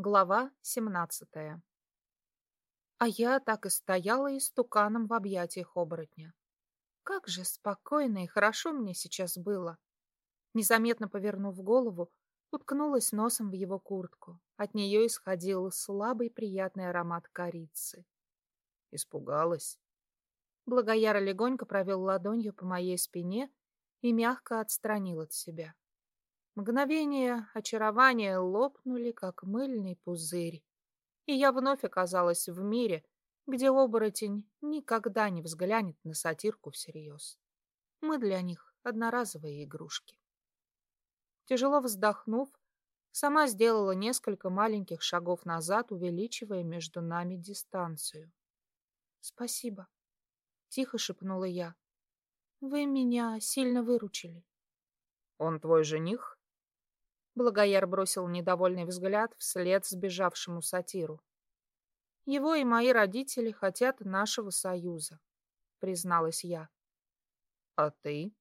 Глава семнадцатая. А я так и стояла истуканом в объятиях оборотня. Как же спокойно и хорошо мне сейчас было. Незаметно повернув голову, уткнулась носом в его куртку. От нее исходил слабый приятный аромат корицы. Испугалась. Благояра легонько провел ладонью по моей спине и мягко отстранил от себя. Мгновения очарования лопнули, как мыльный пузырь, и я вновь оказалась в мире, где оборотень никогда не взглянет на сатирку всерьез. Мы для них одноразовые игрушки. Тяжело вздохнув, сама сделала несколько маленьких шагов назад, увеличивая между нами дистанцию. «Спасибо», — тихо шепнула я. «Вы меня сильно выручили». «Он твой жених?» Благояр бросил недовольный взгляд вслед сбежавшему сатиру. Его и мои родители хотят нашего союза, призналась я. А ты?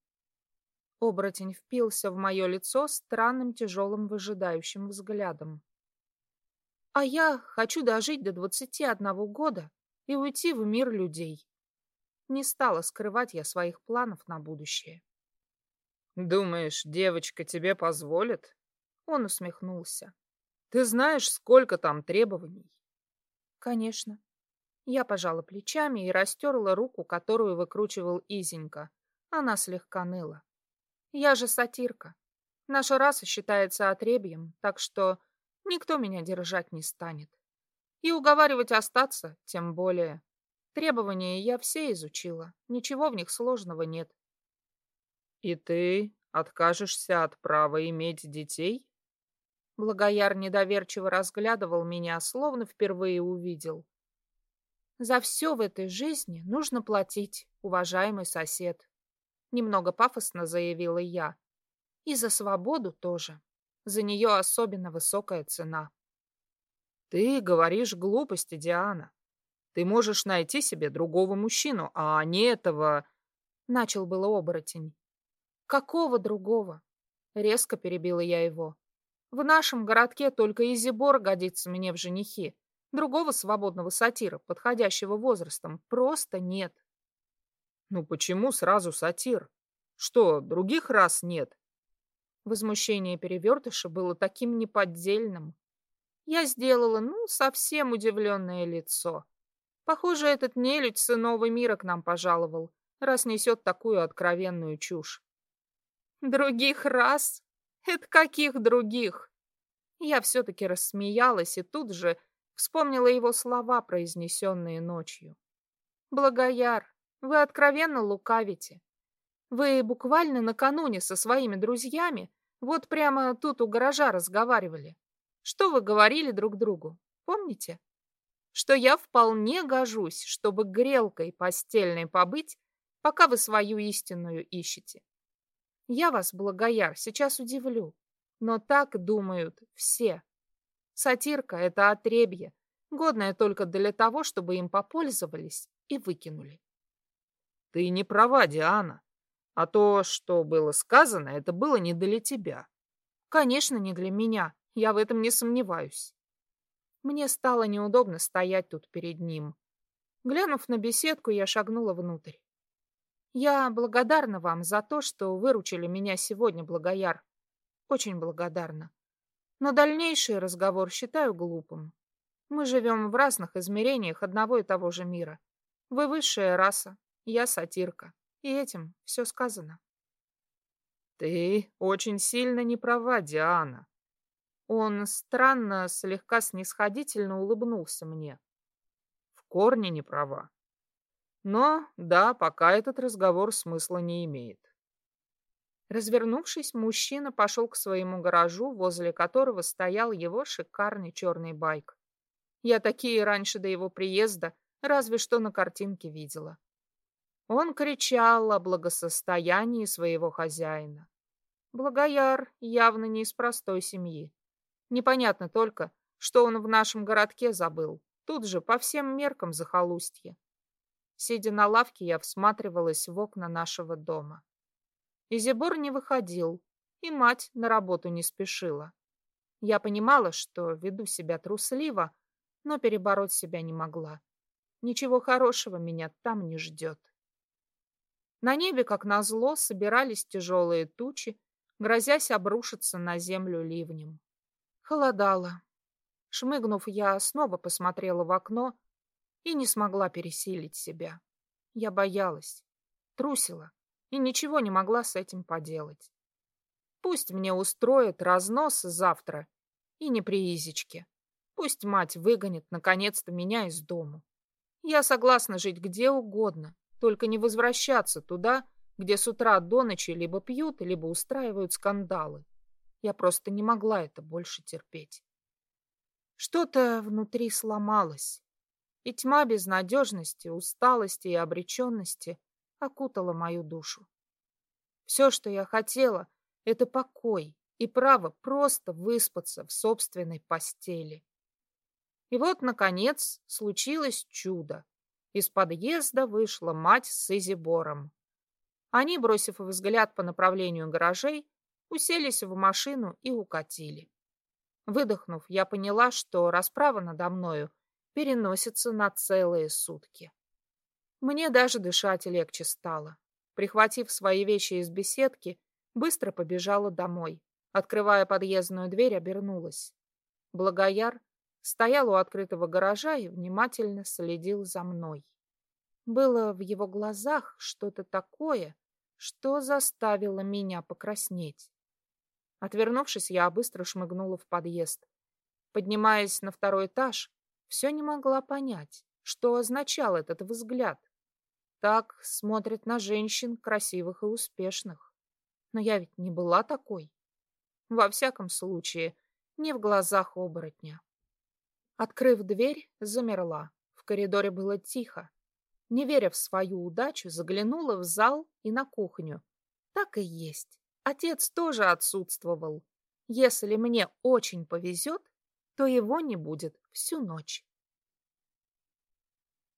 Оборотень впился в мое лицо странным тяжелым выжидающим взглядом. А я хочу дожить до двадцати одного года и уйти в мир людей. Не стала скрывать я своих планов на будущее. Думаешь, девочка тебе позволит? Он усмехнулся. Ты знаешь, сколько там требований? Конечно. Я пожала плечами и растерла руку, которую выкручивал Изенька. Она слегка ныла. Я же сатирка. Наша раса считается отребьем, так что никто меня держать не станет. И уговаривать остаться, тем более. Требования я все изучила, ничего в них сложного нет. И ты откажешься от права иметь детей? Благояр недоверчиво разглядывал меня, словно впервые увидел. За все в этой жизни нужно платить, уважаемый сосед. Немного пафосно заявила я. И за свободу тоже. За нее особенно высокая цена. Ты говоришь глупости, Диана. Ты можешь найти себе другого мужчину, а не этого... Начал было оборотень. Какого другого? Резко перебила я его. В нашем городке только Изибор годится мне в женихи. Другого свободного сатира, подходящего возрастом, просто нет. Ну почему сразу сатир? Что, других рас нет? Возмущение перевертыша было таким неподдельным. Я сделала, ну, совсем удивленное лицо. Похоже, этот нелюдь с иного мира к нам пожаловал, раз несет такую откровенную чушь. Других рас? Это каких других? Я все-таки рассмеялась и тут же вспомнила его слова, произнесенные ночью. Благояр, вы откровенно лукавите. Вы буквально накануне со своими друзьями вот прямо тут у гаража разговаривали. Что вы говорили друг другу, помните? Что я вполне гожусь, чтобы грелкой постельной побыть, пока вы свою истинную ищете. Я вас, Благояр, сейчас удивлю, но так думают все. Сатирка — это отребье, годное только для того, чтобы им попользовались и выкинули. Ты не права, Диана. А то, что было сказано, это было не для тебя. Конечно, не для меня. Я в этом не сомневаюсь. Мне стало неудобно стоять тут перед ним. Глянув на беседку, я шагнула внутрь. Я благодарна вам за то, что выручили меня сегодня, Благояр. Очень благодарна. Но дальнейший разговор считаю глупым. Мы живем в разных измерениях одного и того же мира. Вы высшая раса, я сатирка. И этим все сказано. Ты очень сильно не права, Диана. Он странно, слегка снисходительно улыбнулся мне. В корне не права. Но, да, пока этот разговор смысла не имеет. Развернувшись, мужчина пошел к своему гаражу, возле которого стоял его шикарный черный байк. Я такие раньше до его приезда разве что на картинке видела. Он кричал о благосостоянии своего хозяина. Благояр явно не из простой семьи. Непонятно только, что он в нашем городке забыл. Тут же по всем меркам захолустье. Сидя на лавке, я всматривалась в окна нашего дома. Изибор не выходил, и мать на работу не спешила. Я понимала, что веду себя трусливо, но перебороть себя не могла. Ничего хорошего меня там не ждет. На небе, как назло, собирались тяжелые тучи, грозясь обрушиться на землю ливнем. Холодало. Шмыгнув, я снова посмотрела в окно и не смогла пересилить себя. Я боялась, трусила и ничего не могла с этим поделать. Пусть мне устроят разнос завтра и не при Изичке. Пусть мать выгонит наконец-то меня из дому. Я согласна жить где угодно, только не возвращаться туда, где с утра до ночи либо пьют, либо устраивают скандалы. Я просто не могла это больше терпеть. Что-то внутри сломалось, и тьма безнадежности, усталости и обреченности окутала мою душу. Все, что я хотела, это покой и право просто выспаться в собственной постели. И вот, наконец, случилось чудо. Из подъезда вышла мать с Изибором. Они, бросив взгляд по направлению гаражей, уселись в машину и укатили. Выдохнув, я поняла, что расправа надо мною переносится на целые сутки. Мне даже дышать легче стало. Прихватив свои вещи из беседки, быстро побежала домой. Открывая подъездную дверь, обернулась. Благояр стоял у открытого гаража и внимательно следил за мной. Было в его глазах что-то такое, что заставило меня покраснеть. Отвернувшись, я быстро шмыгнула в подъезд. Поднимаясь на второй этаж, все не могла понять, что означал этот взгляд. Так смотрят на женщин красивых и успешных. Но я ведь не была такой. Во всяком случае, не в глазах оборотня. Открыв дверь, замерла. В коридоре было тихо. Не веря в свою удачу, заглянула в зал и на кухню. Так и есть. Отец тоже отсутствовал. Если мне очень повезет, то его не будет всю ночь.